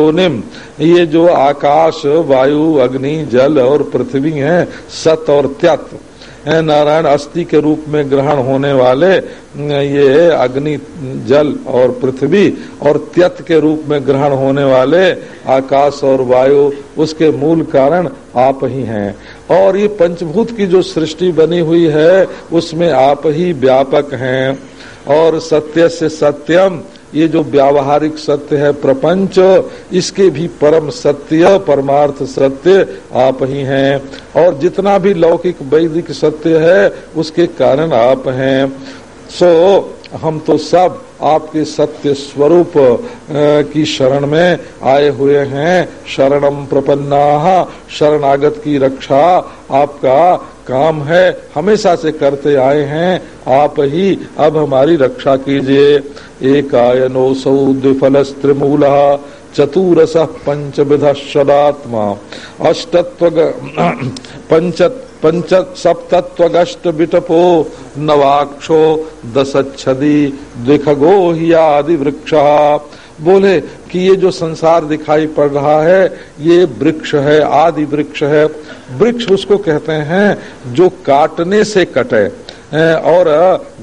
योनिम ये जो आकाश, वायु, अग्नि, जल और पृथ्वी है, सत और त्यत नारायण अस्थि के रूप में ग्रहण होने वाले, ये अग्नि, जल और पृथ्वी और त्यत के रूप में ग्रहण होने वाले आकाश और वायु, उसके मूल कारण आप ही हैं। और ये पंचभूत की जो सृष्टि बनी हुई है, उसमें आप ही व्यापक हैं। और सत्य से सत्यम ये जो व्यावहारिक सत्य है प्रपंच, इसके भी परम सत्य, परमार्थ सत्य आप ही हैं। और जितना भी लौकिक वैदिक सत्य है, उसके कारण आप हैं। सो, हम तो सब आपके सत्य स्वरूप की शरण में आए हुए हैं। शरणम प्रपन्ना, शरणागत की रक्षा आपका काम है, हमेशा से करते आए हैं, आप ही अब हमारी रक्षा कीजिए। एकायनोसौ द्विफल चतुरस पंचविध सदात्मा अष्टत्व पंच पंच सप्तत्वगष्ट बिटपो नवाक्षो दशच्छदी द्विखगो ही आदि वृक्ष बोले कि ये जो संसार दिखाई पड़ रहा है, ये वृक्ष है, आदि वृक्ष है। वृक्ष उसको कहते हैं जो काटने से कटे। और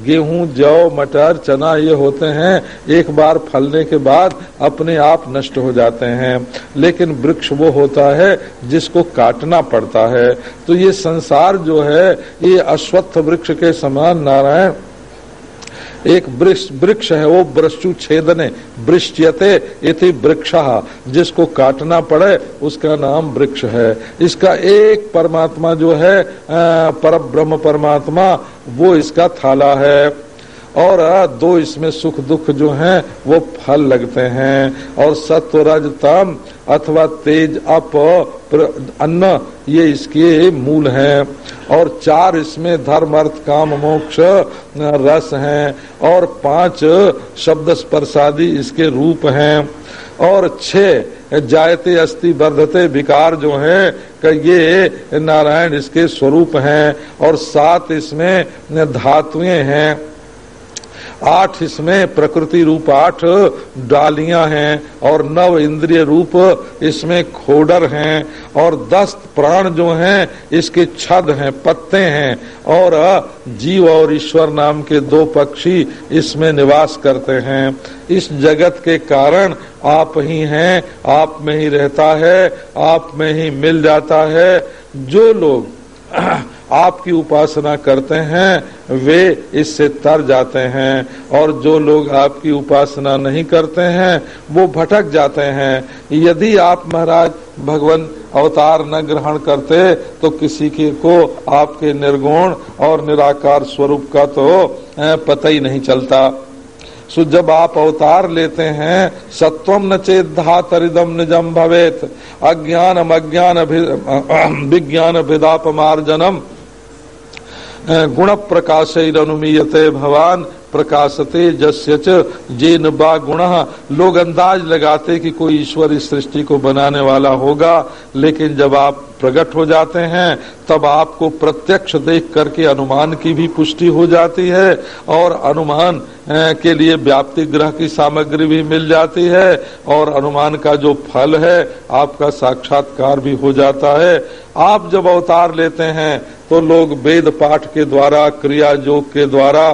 गेहूँ, जौ, मटर, चना, ये होते हैं, एक बार फलने के बाद अपने आप नष्ट हो जाते हैं। लेकिन वृक्ष वो होता है जिसको काटना पड़ता है। तो ये संसार जो है, ये अश्वत्थ वृक्ष के समान नारायण एक वृक्ष वृक्ष है, वो वृक्षु छेदने वृक्षते इति वृक्ष। जिसको काटना पड़े, उसका नाम वृक्ष है। इसका एक परमात्मा जो है पर ब्रह्म परमात्मा, वो इसका थाला है। और दो इसमें सुख दुख जो हैं, वो फल लगते हैं। और सत्व रज तम अथवा तेज अप अन्न, ये इसके मूल हैं। और चार इसमें धर्म, अर्थ, काम, मोक्ष, रस हैं। और पाँच शब्द स्पर्शादी इसके रूप हैं। और छह, जायते अस्थि वर्धते, विकार जो हैं ये नारायण इसके स्वरूप हैं। और सात इसमें धातुएँ हैं। आठ इसमें प्रकृति रूप आठ डालियाँ हैं और नव इंद्रिय रूप इसमें खोडर हैं और दस प्राण जो हैं, इसके छद हैं, पत्ते हैं और जीव और ईश्वर नाम के दो पक्षी इसमें निवास करते हैं। इस जगत के कारण आप ही हैं, आप में ही रहता है, आप में ही मिल जाता है। जो लोग आपकी उपासना करते हैं, वे इससे तर जाते हैं। और जो लोग आपकी उपासना नहीं करते हैं, वो भटक जाते हैं। यदि आप महाराज भगवान अवतार न ग्रहण करते तो किसी के को आपके निर्गुण और निराकार स्वरूप का तो पता ही नहीं चलता। सो जब आप अवतार लेते हैं सत्वम न चेत धातरिदम निजम भवेत। अज्ञान अज्ञान विज्ञान भिदापमार्जनम गुण प्रकाश अनुमीयते भवान। प्रकाशते जस्य जेन बा गुण। लोग अंदाज लगाते कि कोई ईश्वर इस सृष्टि को बनाने वाला होगा, लेकिन जब आप प्रकट हो जाते हैं, तब आपको प्रत्यक्ष देख करके अनुमान की भी पुष्टि हो जाती है, और अनुमान के लिए व्याप्ति ग्रह की सामग्री भी मिल जाती है, और अनुमान का जो फल है, आपका साक्षात्कार भी हो जाता है। आप जब अवतार लेते हैं तो लोग वेद पाठ के द्वारा, क्रिया योग के द्वारा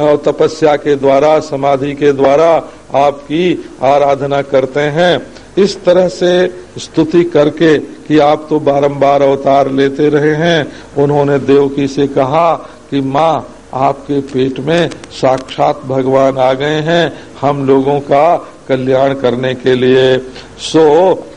और तपस्या के द्वारा, समाधि के द्वारा आपकी आराधना करते हैं। इस तरह से स्तुति करके कि आप तो बारंबार अवतार लेते रहे हैं। उन्होंने देवकी से कहा कि, माँ, आपके पेट में साक्षात भगवान आ गए हैं। हम लोगों का कल्याण करने के लिए। सो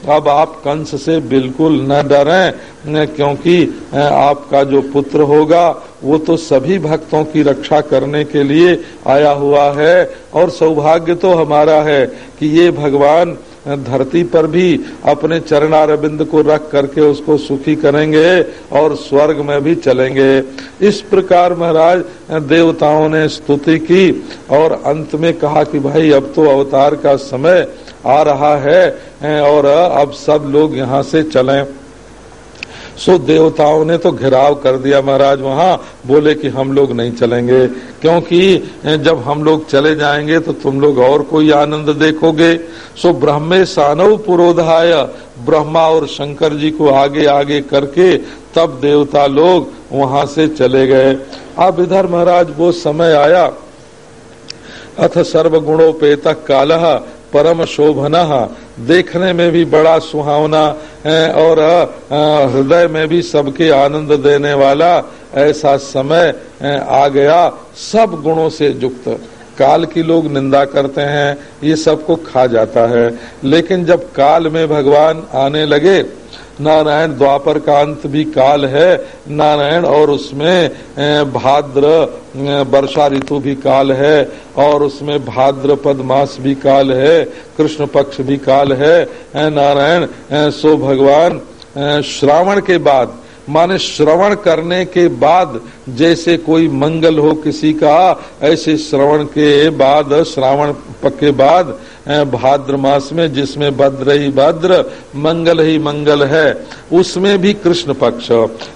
अब आप कंस से बिल्कुल न डरें क्योंकि आपका जो पुत्र होगा, वो तो सभी भक्तों की रक्षा करने के लिए आया हुआ है। और सौभाग्य तो हमारा है कि ये भगवान धरती पर भी अपने चरणारविंद को रख करके उसको सुखी करेंगे और स्वर्ग में भी चलेंगे। इस प्रकार महाराज, देवताओं ने स्तुति की और अंत में कहा कि भाई, अब तो अवतार का समय आ रहा है, और अब सब लोग यहाँ से चलें। सो देवताओं ने तो घेराव कर दिया महाराज, वहाँ बोले कि हम लोग नहीं चलेंगे, क्योंकि जब हम लोग चले जाएँगे तो तुम लोग और कोई आनंद देखोगे। सो ब्रह्मे सानव पुरोधाय, ब्रह्मा और शंकर जी को आगे आगे करके तब देवता लोग वहाँ से चले गए। अब इधर महाराज, वो समय आया। अथ सर्व सर्वगुणोपेत काल परम शोभना देखने में भी बड़ा सुहावना है और हृदय में भी सबके आनंद देने वाला ऐसा समय आ गया। सब गुणों से युक्त। काल की लोग निंदा करते हैं, ये सबको खा जाता है। लेकिन जब काल में भगवान आने लगे नारायण द्वापर का अंत भी काल है। नारायण और उसमें भाद्र वर्षा ऋतु भी काल है और उसमें भाद्रपद मास भी काल है, कृष्ण पक्ष भी काल है। नारायण सो भगवान श्रावण के बाद, माने श्रवण करने के बाद जैसे कोई मंगल हो किसी का, ऐसे श्रवण के बाद, श्रावण के बाद भाद्र मास में, जिसमें भद्र ही भद्र, मंगल ही मंगल है। उसमें भी कृष्ण पक्ष।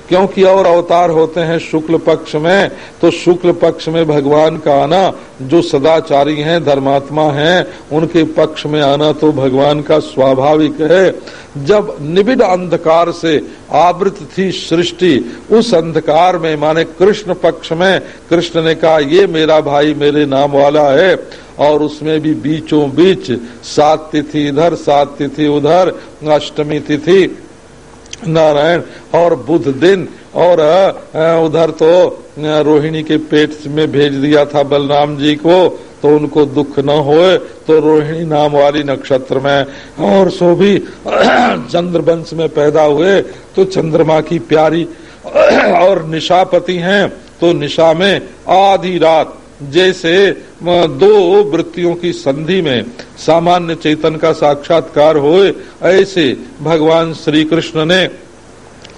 क्योंकि और अवतार होते हैं शुक्ल पक्ष में तो शुक्ल पक्ष में भगवान का आना, जो सदाचारी हैं, धर्मात्मा हैं, उनके पक्ष में आना तो भगवान का स्वाभाविक है। जब निबिड अंधकार से आवृत थी सृष्टि, उस अंधकार में, माने कृष्ण पक्ष में, कृष्ण ने कहा, ये मेरा भाई मेरे नाम वाला है। और उसमें भी बीचों बीच सात तिथि इधर, सात तिथि उधर, अष्टमी तिथि, नारायण और बुध दिन। और उधर तो रोहिणी के पेट में भेज दिया था बलराम जी को तो उनको दुख न होए तो रोहिणी नाम वाली नक्षत्र में। और सो भी, चंद्रवंश में पैदा हुए तो चंद्रमा की प्यारी, और निशापति हैं तो निशा में आधी रात जैसे दो वृत्तियों की संधि में सामान्य चेतन का साक्षात्कार होए, ऐसे भगवान श्री कृष्ण ने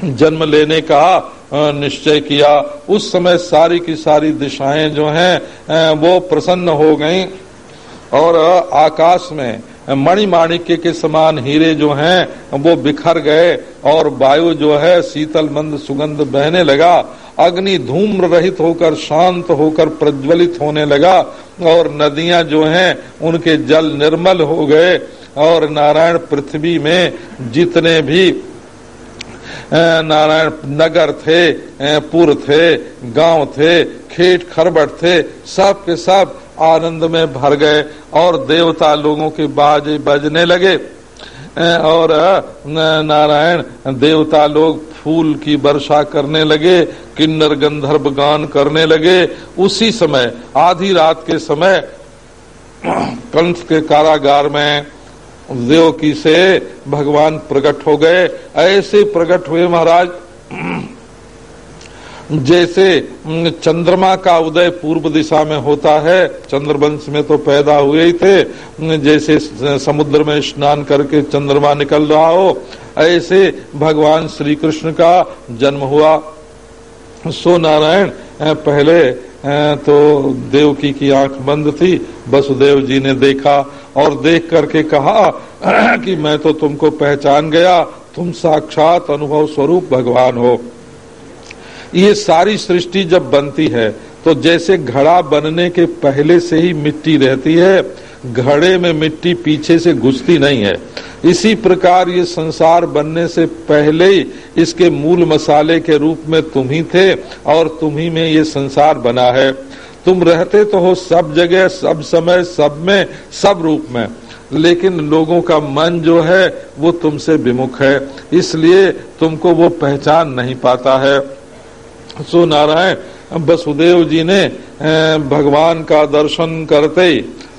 जन्म लेने का निश्चय किया। उस समय सारी की सारी दिशाएँ जो हैं वो प्रसन्न हो गईं और आकाश में मणि माणिक्य के समान हीरे जो हैं, वो बिखर गए और वायु जो है, शीतल मंद सुगंध बहने लगा। अग्नि धूम्र रहित होकर शांत होकर प्रज्वलित होने लगा और नदियाँ जो हैं, उनके जल निर्मल हो गए और नारायण पृथ्वी में जितने भी नारायण नगर थे पुर थे, गाँव थे, खेत खरबट थे, सब के सब आनंद में भर गए और देवता लोगों के बाजे बजने लगे। और नारायण देवता लोग फूल की वर्षा करने लगे किन्नर गंधर्व गान करने लगे। उसी समय, आधी रात के समय, कंस के कारागार में देवकी से भगवान प्रकट हो गए। ऐसे प्रकट हुए महाराज। जैसे चंद्रमा का उदय पूर्व दिशा में होता है, चंद्रवंश में तो पैदा हुए ही थे। जैसे समुद्र में स्नान करके चंद्रमा निकल रहा हो, ऐसे भगवान श्री कृष्ण का जन्म हुआ। सो नारायण पहले तो देवकी की आँख बंद थी वसुदेव जी ने देखा, और देख करके कहा, कि मैं तो तुमको पहचान गया, तुम साक्षात अनुभव स्वरूप भगवान हो। ये सारी सृष्टि जब बनती है तो जैसे घड़ा बनने के पहले से ही मिट्टी रहती है घड़े में मिट्टी पीछे से घुसती नहीं है। इसी प्रकार ये संसार बनने से पहले ही इसके मूल मसाले के रूप में तुम ही थे और तुम ही में ये संसार बना है। तुम रहते तो हो सब जगह, सब समय, सब में, सब रूप में। लेकिन लोगों का मन जो है, वो तुमसे विमुख है। इसलिए तुमको वो पहचान नहीं पाता है। सो नारायण वसुदेव जी ने भगवान का दर्शन करते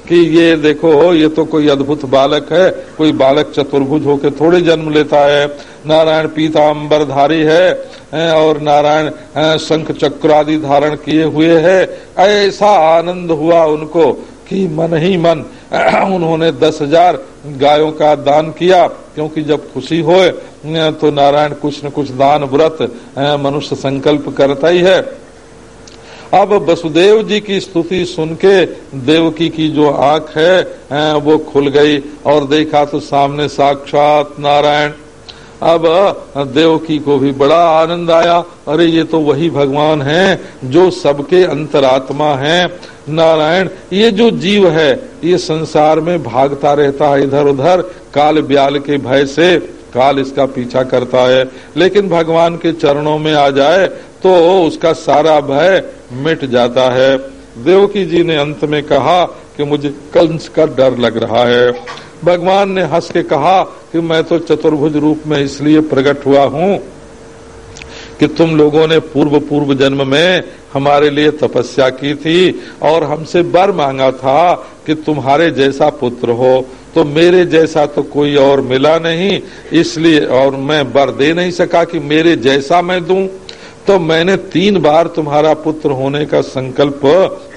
कि ये देखो, ये तो कोई अद्भुत बालक है, कोई बालक चतुर्भुज होकर थोड़े जन्म लेता है। नारायण पीता पीताम्बरधारी है और नारायण शंख चक्र आदि धारण किए हुए है। ऐसा आनंद हुआ उनको कि मन ही मन, उन्होंने दस हज़ार गायों का दान किया। क्योंकि जब खुशी हो तो नारायण कुछ न कुछ दान व्रत मनुष्य संकल्प करता ही है। अब वसुदेव जी की स्तुति सुन के देवकी की जो आँख है, वो खुल गई और देखा तो सामने साक्षात नारायण। अब देवकी को भी बड़ा आनंद आया। अरे, ये तो वही भगवान हैं जो सबके अंतरात्मा हैं। नारायण, ये जो जीव है, ये संसार में भागता रहता है इधर उधर, काल ब्याल के भय से, काल इसका पीछा करता है। लेकिन भगवान के चरणों में आ जाए तो उसका सारा भय मिट जाता है। देवकी जी ने अंत में कहा कि मुझे कंस का डर लग रहा है। भगवान ने हंस के कहा कि मैं तो चतुर्भुज रूप में इसलिए प्रकट हुआ हूँ कि तुम लोगों ने पूर्व पूर्व जन्म में हमारे लिए तपस्या की थी और हमसे बर मांगा था कि तुम्हारे जैसा पुत्र हो। तो मेरे जैसा तो कोई और मिला नहीं, इसलिए और मैं बर दे नहीं सका कि मेरे जैसा मैं दूँ। तो मैंने तीन बार तुम्हारा पुत्र होने का संकल्प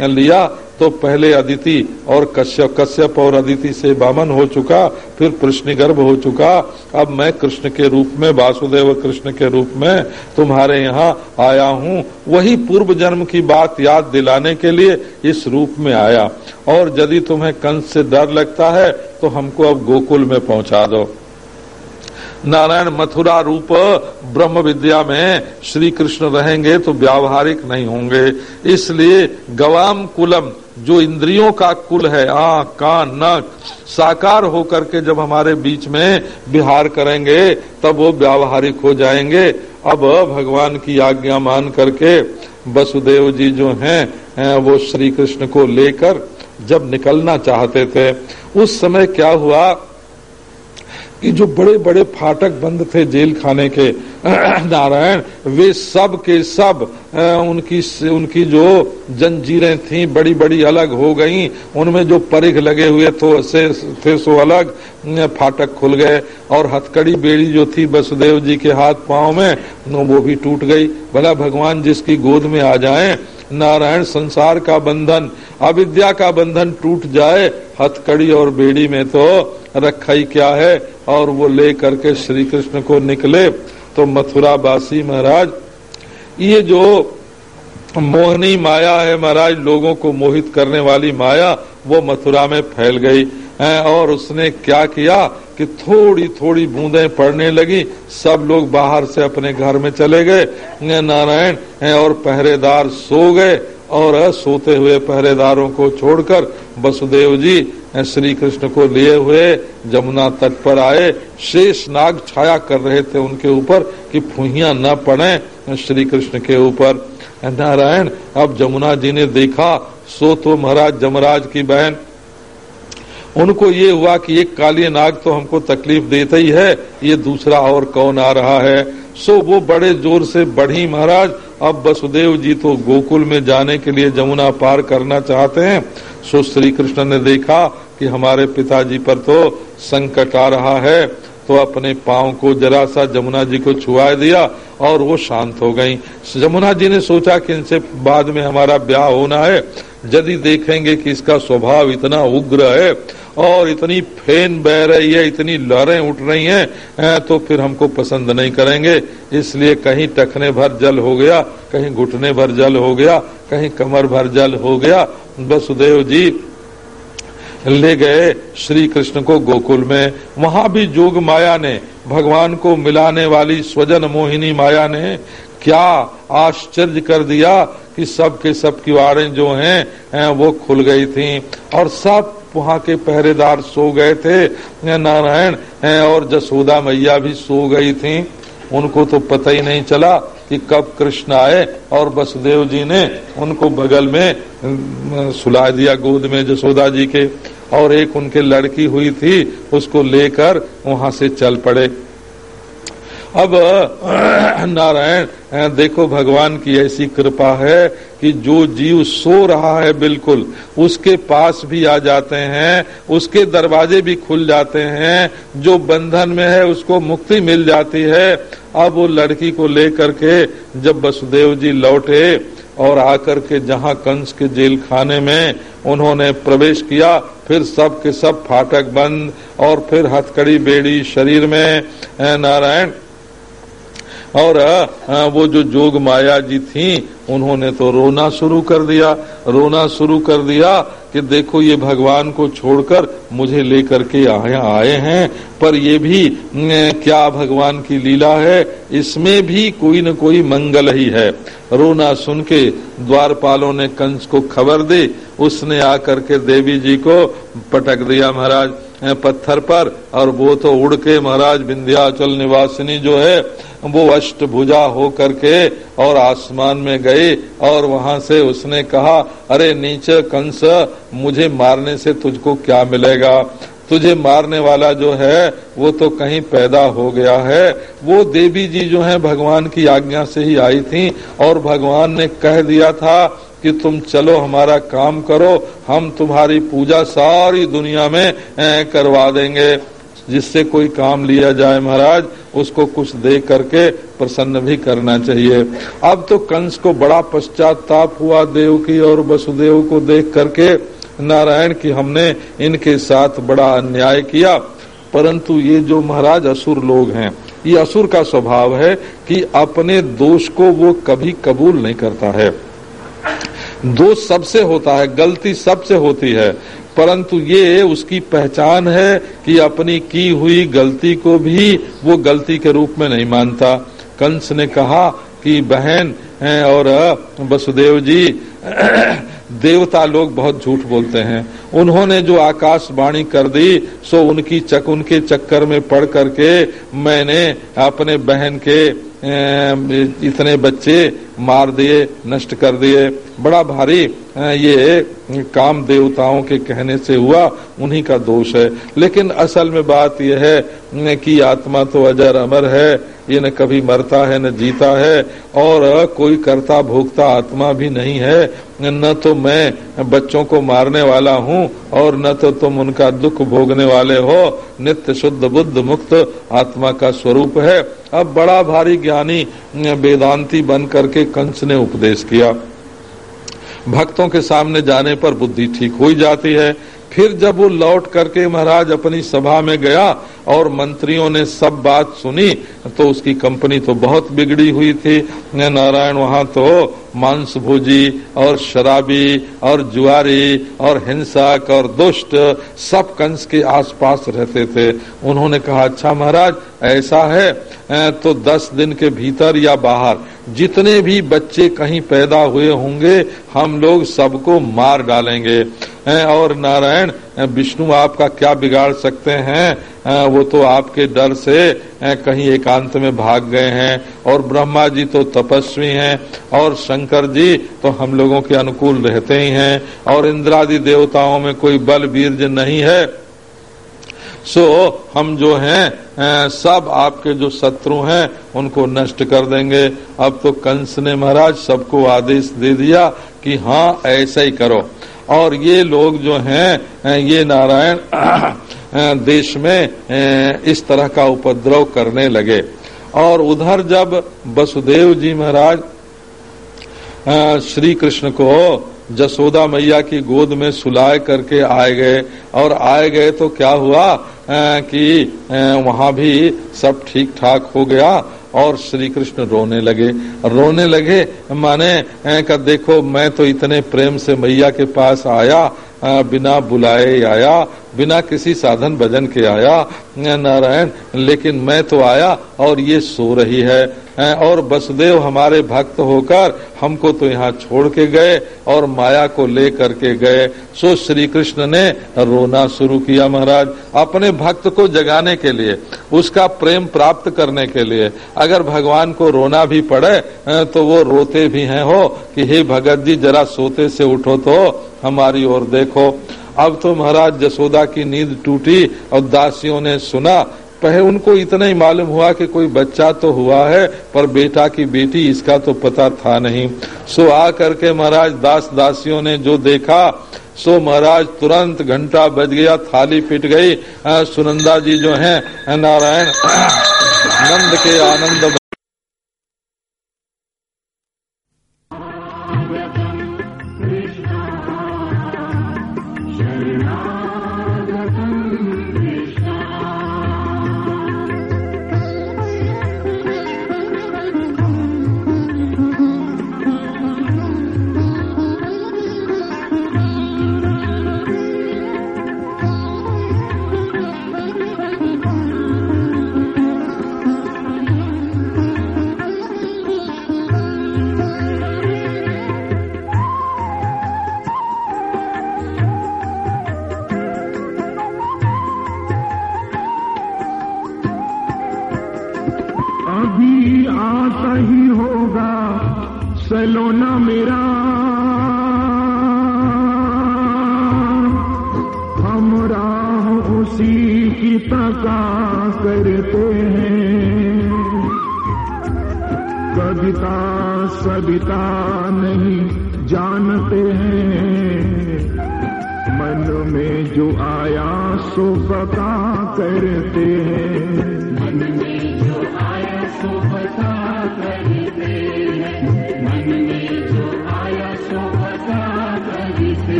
लिया तो पहले अदिति और कश्यप कश्यप और अदिति से बामन हो चुका, फिर कृष्ण गर्भ हो चुका। अब मैं कृष्ण के रूप में, वासुदेव कृष्ण के रूप में तुम्हारे यहाँ आया हूँ। वही पूर्व जन्म की बात याद दिलाने के लिए इस रूप में आया। और यदि तुम्हें कंस से डर लगता है तो हमको अब गोकुल में पहुँचा दो। नारायण मथुरा रूप ब्रह्म विद्या में श्री कृष्ण रहेंगे तो व्यावहारिक नहीं होंगे। इसलिए गवाम कुलम, जो इंद्रियों का कुल है, आख, कान, नक, साकार होकर के जब हमारे बीच में विहार करेंगे, तब वो व्यावहारिक हो जाएँगे। अब भगवान की आज्ञा मान करके वसुदेव जी जो हैं वो श्री कृष्ण को लेकर जब निकलना चाहते थे, उस समय क्या हुआ? कि जो बड़े बड़े फाटक बंद थे जेल खाने के, नारायण, वे सब के सब उनकी उनकी जो जंजीरें थी, बड़ी बड़ी अलग हो गईं। उनमें जो परिघ लगे हुए तो से, थे, सो अलग फाटक खुल गए। और हथकड़ी बेड़ी जो थी वसुदेव जी के हाथ पाँव में वो भी टूट गई। भला भगवान जिसकी गोद में आ जाए, नारायण, संसार का बंधन, अविद्या का बंधन टूट जाए, हथकड़ी और बेड़ी में तो रखा ही क्या है? और वो ले करके श्री कृष्ण को निकले। तो मथुरा बासी महाराज, ये जो मोहनी माया है महाराज, लोगों को मोहित करने वाली माया, वो मथुरा में फैल गई। और उसने क्या किया कि थोड़ी थोड़ी बूंदें पड़ने लगी। सब लोग बाहर से अपने घर में चले गए। नारायण और पहरेदार सो गए। और सोते हुए पहरेदारों को छोड़कर वसुदेव जी श्री कृष्ण को लिए हुए जमुना तट पर आए, शेष नाग छाया कर रहे थे उनके ऊपर कि फुहिया न पड़े श्री कृष्ण के ऊपर। नारायण, अब जमुना जी ने देखा, सो तो महाराज जमराज की बहन। उनको ये हुआ कि एक काली नाग तो हमको तकलीफ़ देता ही है, ये दूसरा और कौन आ रहा है? सो वो बड़े ज़ोर से, बढ़ी महाराज, अब वसुदेव जी तो गोकुल में जाने के लिए जमुना पार करना चाहते हैं सो श्री कृष्ण ने देखा कि हमारे पिताजी पर तो संकट आ रहा है। तो अपने पाँव को जरा सा जमुना जी को छुआ दिया और वो शांत हो गई। जमुना जी ने सोचा कि इनसे बाद में हमारा ब्याह होना है। यदि देखेंगे कि इसका स्वभाव इतना उग्र है और इतनी फेन बह रही है, इतनी लहरें उठ रही हैं तो फिर हमको पसंद नहीं करेंगे। इसलिए कहीं टखने भर जल हो गया, कहीं घुटने भर जल हो गया, कहीं कमर भर जल हो गया। वसुदेव जी ले गए श्री कृष्ण को गोकुल में। वहाँ भी जोग माया ने, भगवान को मिलाने वाली स्वजन मोहिनी माया ने क्या आश्चर्य कर दिया कि सब के सब किवाड़े जो हैं वो खुल गई थी। और सब वहाँ के पहरेदार सो गए थे। नारायण और जसोदा मैया भी सो गई थी। उनको तो पता ही नहीं चला कि कब कृष्ण आए और वसुदेव जी ने उनको बगल में सुला दिया गोद में जसोदा जी के। और एक उनके लड़की हुई थी, उसको लेकर वहाँ से चल पड़े। अब, नारायण, देखो भगवान की ऐसी कृपा है कि जो जीव सो रहा है बिल्कुल, उसके पास भी आ जाते हैं, उसके दरवाजे भी खुल जाते हैं, जो बंधन में है उसको मुक्ति मिल जाती है। अब वो लड़की को लेकर के जब वसुदेव जी लौटे और आकर के जहाँ कंस के जेल खाने में उन्होंने प्रवेश किया, फिर सब के सब फाटक बंद और फिर हथकड़ी, बेड़ी, शरीर में नारायण और वो जो जोग माया जी थी, उन्होंने तो रोना शुरू कर दिया। रोना शुरू कर दिया कि देखो, ये भगवान को छोड़कर मुझे लेकर के आए हैं। पर ये भी क्या भगवान की लीला है? इसमें भी कोई न कोई मंगल ही है। रोना सुन के द्वारपालों ने कंस को खबर दी। उसने आकर के देवी जी को पटक दिया महाराज। पत्थर पर, और वो तो उड़ के महाराज विंध्याचल निवासिनी जो है, वो अष्टभुजा हो करके और आसमान में गई, और वहाँ से उसने कहा, अरे नीचे कंस, मुझे मारने से तुझको क्या मिलेगा? तुझे मारने वाला जो है, वो तो कहीं पैदा हो गया है। वो देवी जी जो है, भगवान की आज्ञा से ही आई थी, और भगवान ने कह दिया था कि तुम चलो, हमारा काम करो, हम तुम्हारी पूजा सारी दुनिया में करवा देंगे। जिससे कोई काम लिया जाए महाराज, उसको कुछ दे करके प्रसन्न भी करना चाहिए। अब तो कंस को बड़ा पश्चाताप हुआ देव की और वसुदेव को देख करके नारायण की हमने इनके साथ बड़ा अन्याय किया। परंतु ये जो महाराज असुर लोग हैं, ये असुर का स्वभाव है कि अपने दोष को वो कभी कबूल नहीं करता है। दोष सबसे होता है, गलती सबसे होती है। परंतु ये उसकी पहचान है कि अपनी की हुई गलती को भी वो गलती के रूप में नहीं मानता। कंस ने कहा कि, बहन और, वसुदेव जी, देवता लोग बहुत झूठ बोलते हैं। उन्होंने जो आकाशवाणी कर दी, सो उनकी चक, उनके चक्कर में पड़ करके मैंने अपने बहन के इतने बच्चे मार दिए, नष्ट कर दिए। बड़ा भारी ये काम देवताओं के कहने से हुआ, उन्हीं का दोष है। लेकिन असल में बात यह है कि आत्मा तो अजर अमर है। ये न कभी मरता है, न जीता है, और कोई कर्ता भोगता आत्मा भी नहीं है। न तो मैं बच्चों को मारने वाला हूँ, और न तो तुम उनका दुख भोगने वाले हो। नित्य शुद्ध बुद्ध मुक्त आत्मा का स्वरूप है। अब बड़ा भारी ज्ञानी वेदांती बन करके कंस ने उपदेश किया। भक्तों के सामने जाने पर बुद्धि ठीक हो जाती है। फिर जब वो लौट करके महाराज अपनी सभा में गया और मंत्रियों ने सब बात सुनी तो उसकी कंपनी तो बहुत बिगड़ी हुई थी। नारायण वहाँ तो मांस भोजी और शराबी और जुआरी और हिंसक और दुष्ट सब कंस के आसपास रहते थे। उन्होंने कहा अच्छा महाराज, ऐसा है तो दस दिन के भीतर या बाहर जितने भी बच्चे कहीं पैदा हुए होंगे, हम लोग सबको मार डालेंगे। और नारायण विष्णु, आपका क्या बिगाड़ सकते हैं? वो तो आपके डर से कहीं एकांत में भाग गए हैं। और ब्रह्मा जी तो तपस्वी हैं, और शंकर जी तो हम लोगों के अनुकूल रहते ही हैं। और इंद्रादि देवताओं में कोई बल वीरज नहीं है। सो, हम जो हैं सब आपके जो शत्रु हैं, उनको नष्ट कर देंगे। अब तो कंस ने महाराज सबको आदेश दे दिया कि हाँ ऐसा ही करो। और ये लोग जो हैं ये नारायण देश में इस तरह का उपद्रव करने लगे। और उधर जब वसुदेव जी महाराज श्री कृष्ण को जसोदा मैया की गोद में सुलाए करके आए गए। और आए गए तो क्या हुआ? कि वहाँ भी सब ठीक ठाक हो गया और श्री कृष्ण रोने लगे। रोने लगे माने का देखो, मैं तो इतने प्रेम से मैया के पास आया बिना बुलाए आया। बिना किसी साधन भजन के आया नारायण, लेकिन मैं तो आया और ये सो रही है। और वसुदेव हमारे भक्त होकर हमको तो यहाँ छोड़ के गए और माया को ले करके गए। सो श्री कृष्ण ने रोना शुरू किया महाराज, अपने भक्त को जगाने के लिए, उसका प्रेम प्राप्त करने के लिए। अगर भगवान को रोना भी पड़े तो वो रोते भी हैं, हो, कि हे भगत जी, जरा सोते से उठो तो हमारी ओर देखो। अब तो महाराज जसोदा की नींद टूटी और दासियों ने सुना। पहले उनको इतना ही मालूम हुआ कि कोई बच्चा तो हुआ है, पर बेटा की बेटी इसका तो पता था नहीं। सो आ करके महाराज दास दासियों ने जो देखा, सो महाराज तुरंत घंटा बज गया, थाली पिट गई। सुनंदा जी जो हैं, नारायण, नंद के आनंद खिलौना मेरा। हम राह उसी की तका करते हैं। कविता सविता नहीं जानते हैं। मन में जो आया सो बता करते हैं।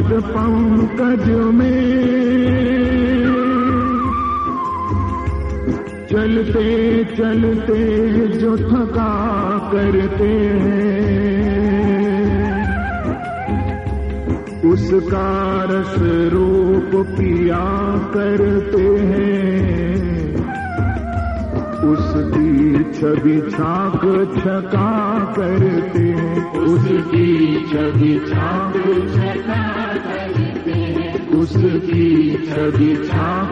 पद पंकज में। चलते चलते जो थका करते हैं, उसका रस रूप पिया करते हैं, उसकी छवि छाक छका करते हैं, उसकी छवि छाक छका उसकी छवि विच्छा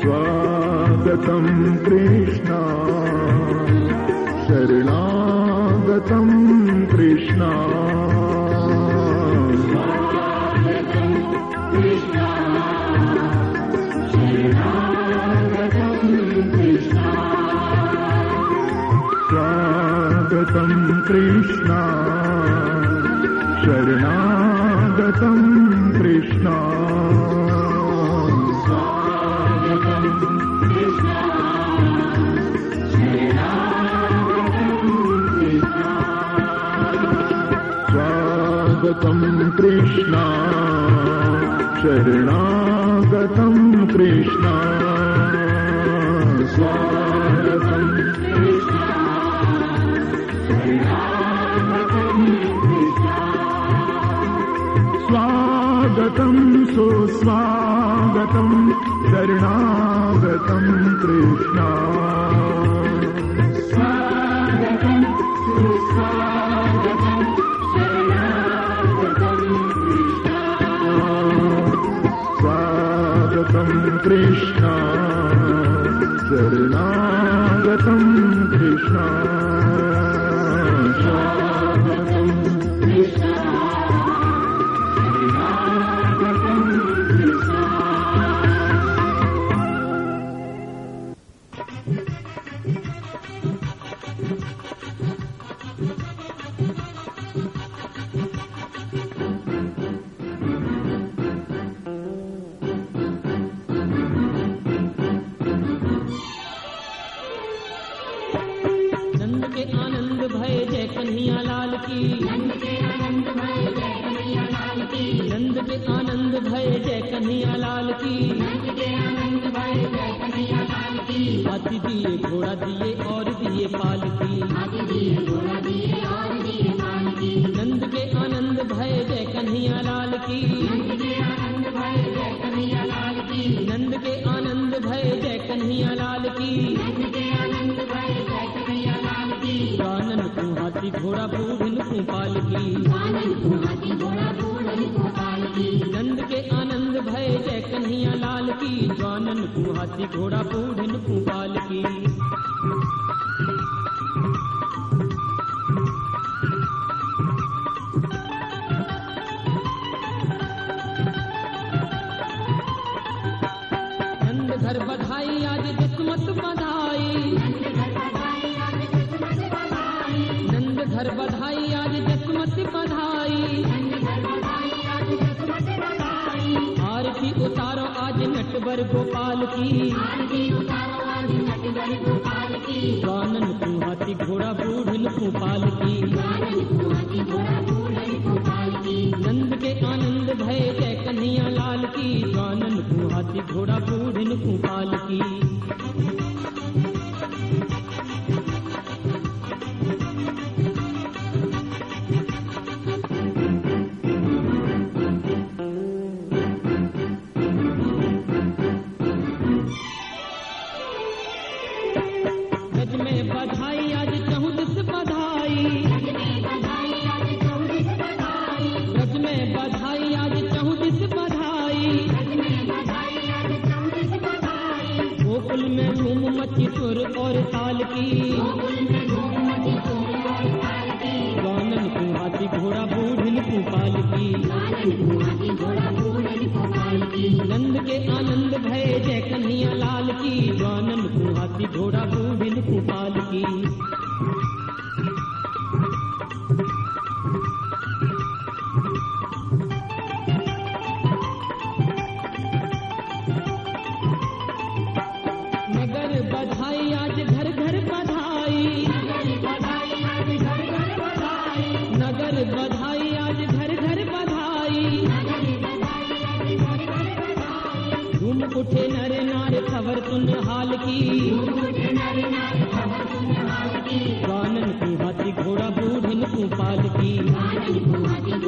स्वागतम कृष्णा। शरणागतम कृष्णा। शरणागतं कृष्णा। शरणागतं कृष्णा। स्वागतं स्वागतं सु स्वागतं शरणागतं कृष्णा। ृष्ठा शरणागतम् तृष्ठा कुआती घोड़ा बूढ़ल भोपाल की। नंद के आनंद भय जय कन्हैया लाल की। जानन गुहाती घोड़ा बूढ़न भोपाल की। गोपाल की।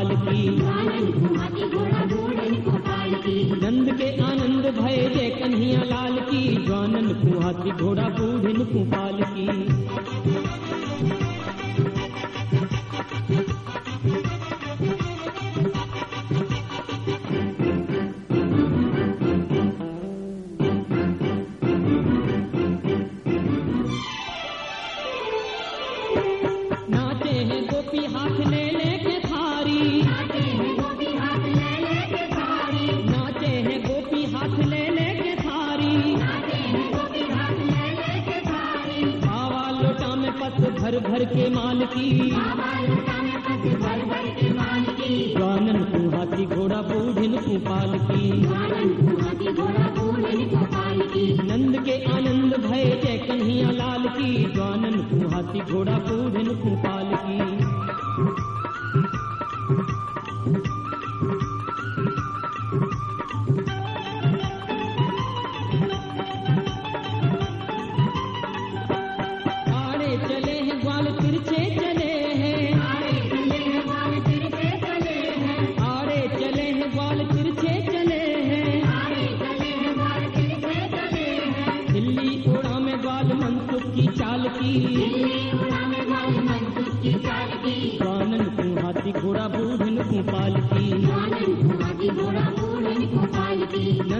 की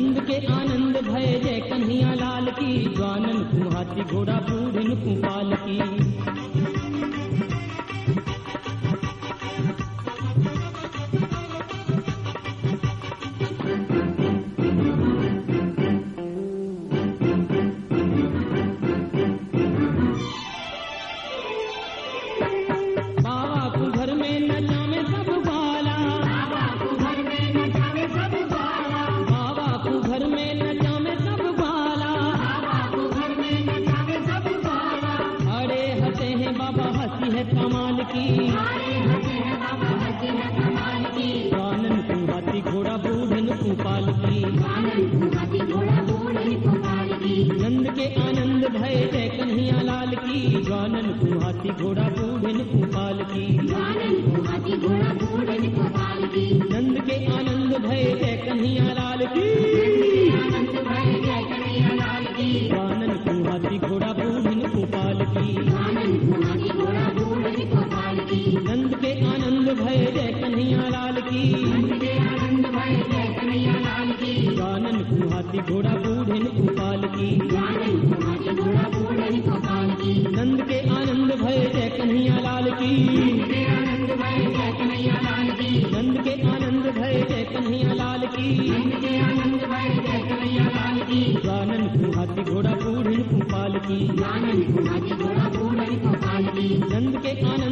नंद के आनंद, भय जय कन्हैया लाल की। जानन तुम हाथी घोड़ा बूढ़ पाल की। गानन हाथी घोड़ा पूरी भोपाल की। गानन हाथी घोड़ा पूरी भोपाल की नंद के आनंद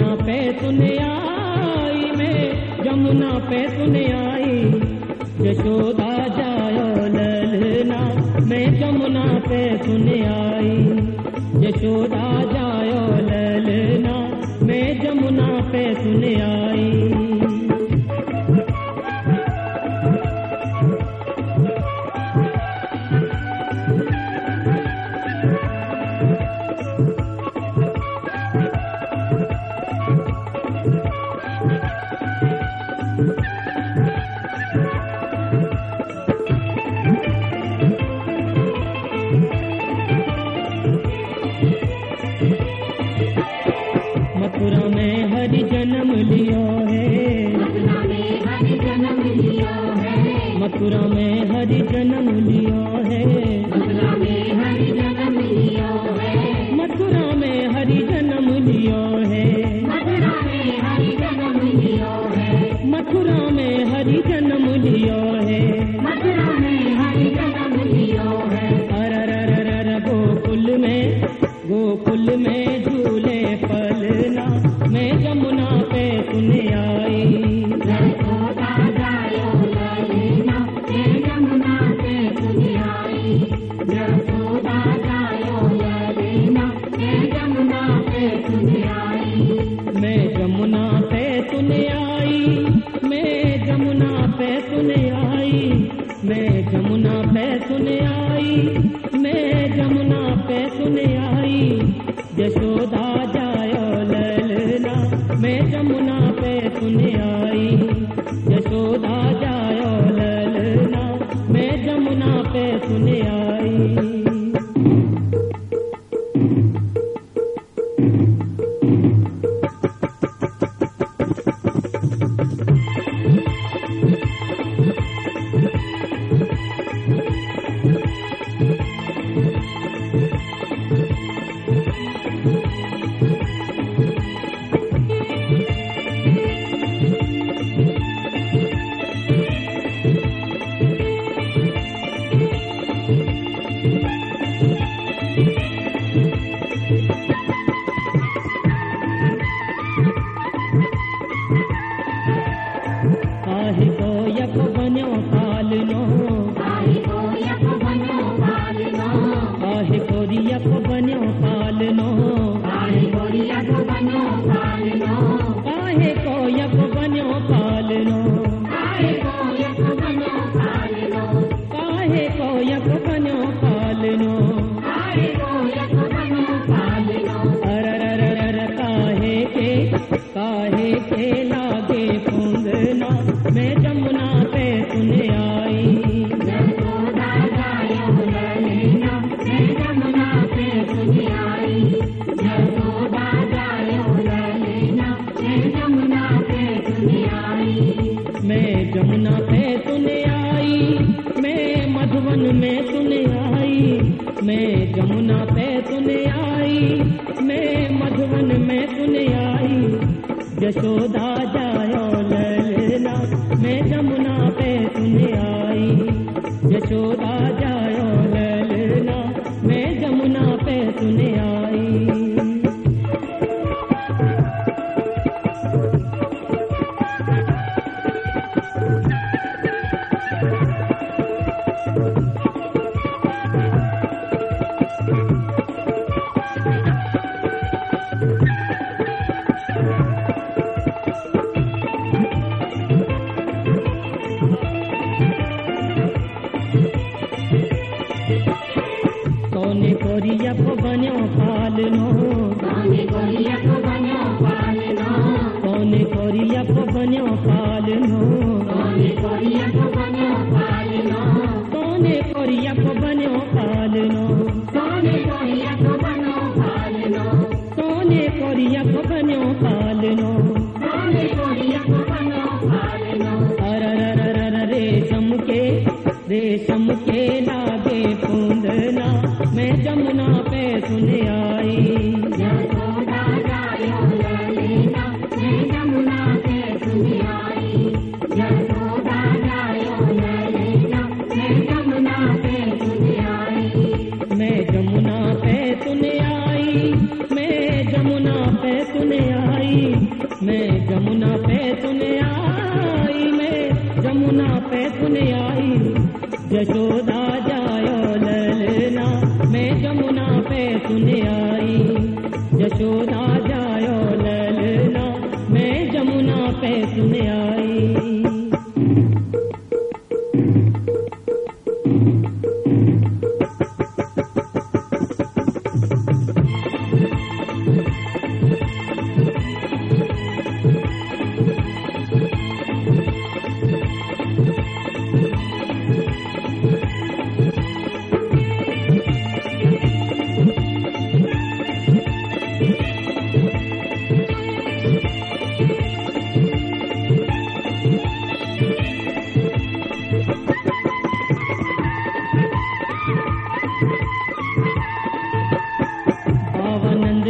यमुना पे सुने आई मैं यमुना पे सुने आई। यशोदा जायो ललना, मैं यमुना पे सुने आई। यशोदा जायो ललना, मैं यमुना पे सुने आई। Sane koriya ko bane o kalno Sane koriya ko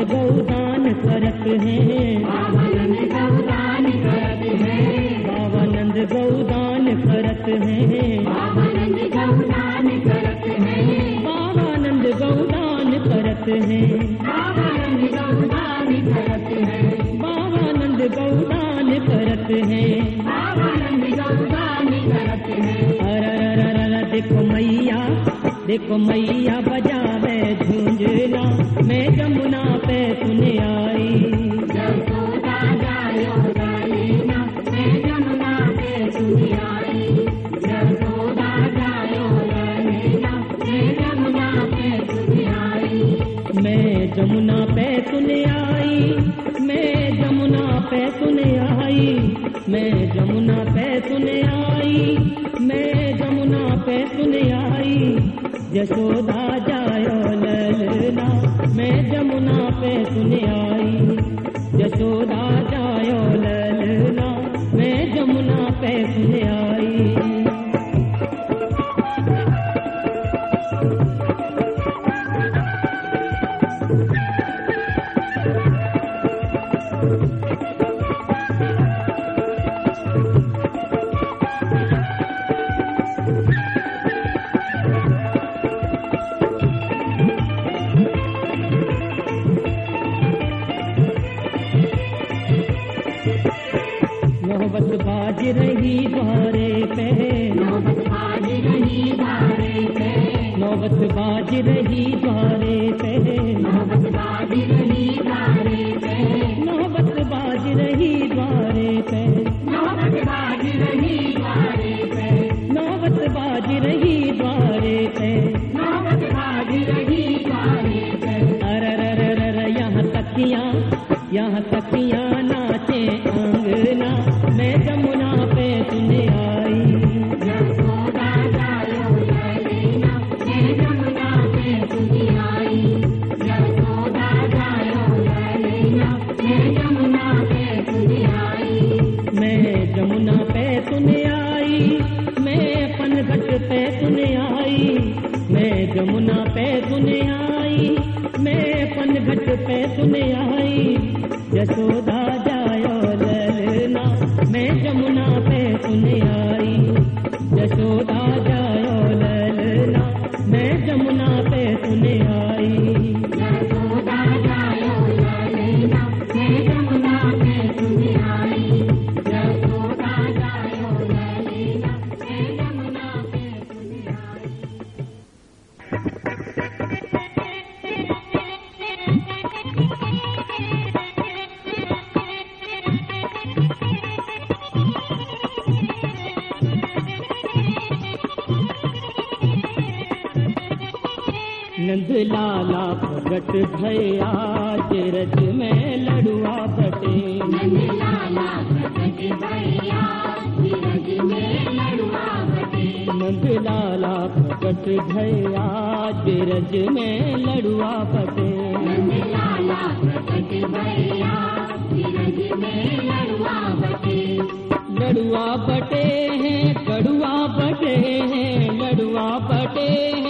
का करत है। गौदान करत है। बाबानंद गौदान करत है। बाबानंद गौदान करत है। बाबानंद गौदान करत है। बाबानंद गौदान करत है। बाबानंद गौदान करत है। बाबानंद गौदान करत है। अरे देखो मैया। देखो मैया बजावे झुंझला मैं जमुना पे सुन आई। जमुना पे सुन आई। यशोद रही बारे पे नौबत बाज रही बारे पे नौबत बाज रही बारे पे नंद लाला प्रगट भया रज में लड़ुआ बटे लाला प्रगट भैया धीरज में लड़ुआ बटे नंद लाला प्रगट भया रज में लड़ुआ बटे लाला प्रगट भैया धीरज में लड़ुआ बटे लड़ुआ बटे हैं कड़ुआ बटे हैं लड़ुआ बटे हैं।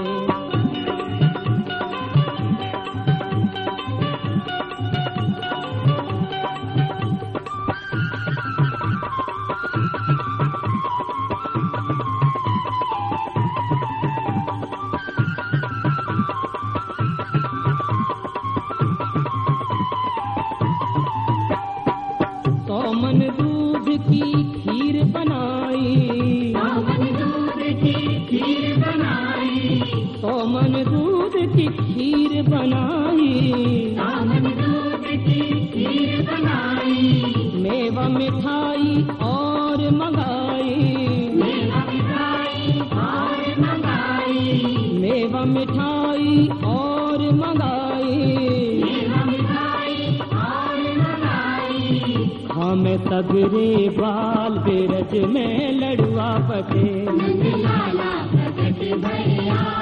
सौमन दूध की खीर बनाई। सावन दूध की खीर बनाई। मेवा मिठाई और मंगाई। मेवा मिठाई और मंगाई। मेवा मिठाई और मंगाई। मेवा मिठाई और मंगाई। हमें सगरे बाल बिरज में लड़ुआ प्रगट भैया।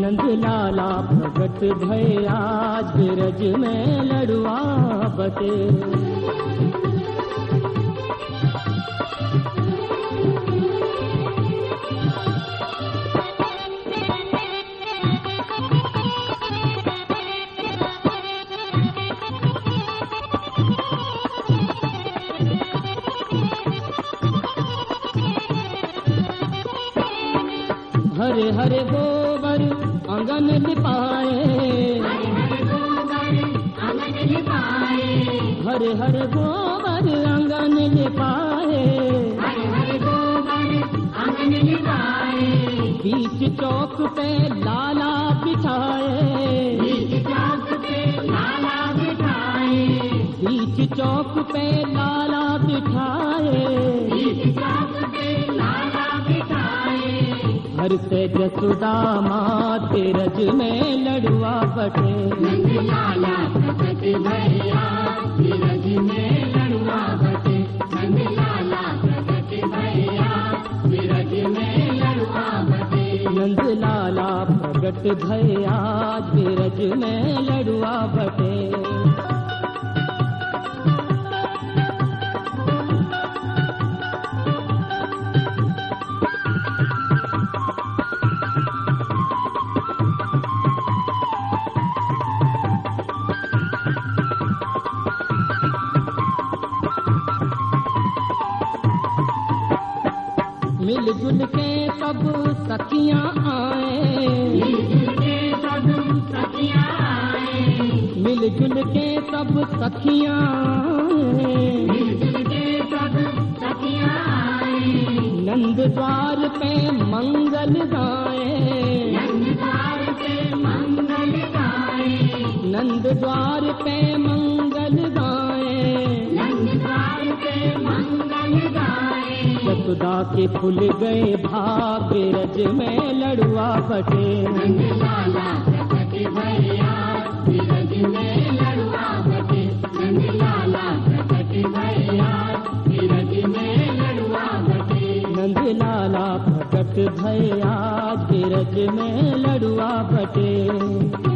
नंदलाला नंदा भकत भैया गीरज में लड़ु नंद लाला में हरे हरे गोबर आँगन लिपाए। हरे हरे गोबर आँगन लिपाए। बीच चौक पे लाला बिठाए। बीच चौक पे लाला बिठाए। घर से जसुदा माँ रज में लड़ुआ बटे। नंद लाला प्रगट भैया धीरज में लड़ुआ बटे। बटे मिलजुल के सब सखियाँ आए। आए मिलजुल के सब सखियाँ नंद द्वार पे मंगल गाए। नंद द्वार पे मंगल यशोदा के फूल गए भाग रज में लड़ुआ बटे। नंद लाला प्रकट भया गिरज में लड़ुआ बटे।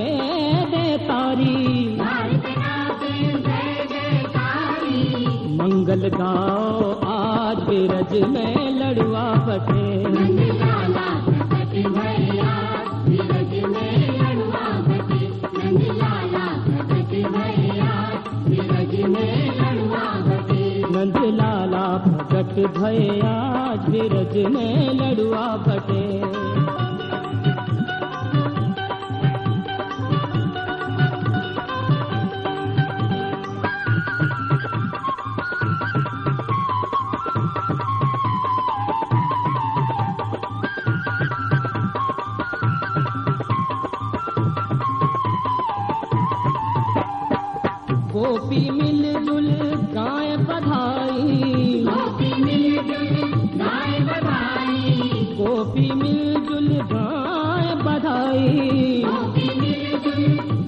गाओ आज बिरज में लड़ुआ बटे नंद लाला प्रकट भैया भया बिरज में लड़ुआ बटे गोपी मिलजुल गाय बधाई। गोपी मिलजुल गाय बधाई। गोपी मिलजुल गाय बधाई। गोपी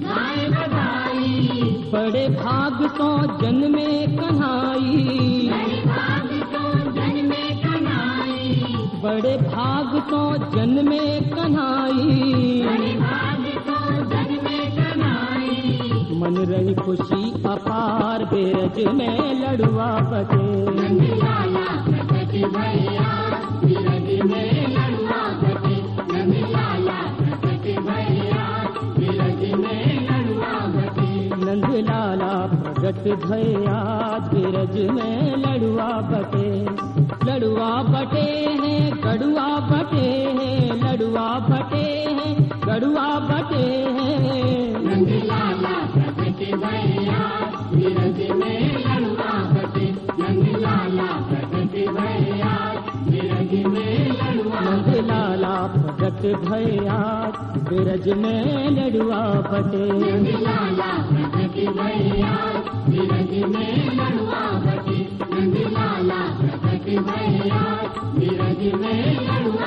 गाय बधाई। बड़े भाग तो जन्मे कन्हाई। भाग तो जन्मे कनाई बड़े भाग तो जन्मे कन्हाई। रही ख़ुशी अपार बेरज में लड़ुआ बचे प्रगट भैया धीरज में लड़ुआ बटे लड़ुआ बटे हैं कड़ुआ बटे हैं लड़ुआ बटे हैं कड़ुआ बटे हैं लड़ुआ नंद लाला प्रगट भया बिरज में लड़ुआ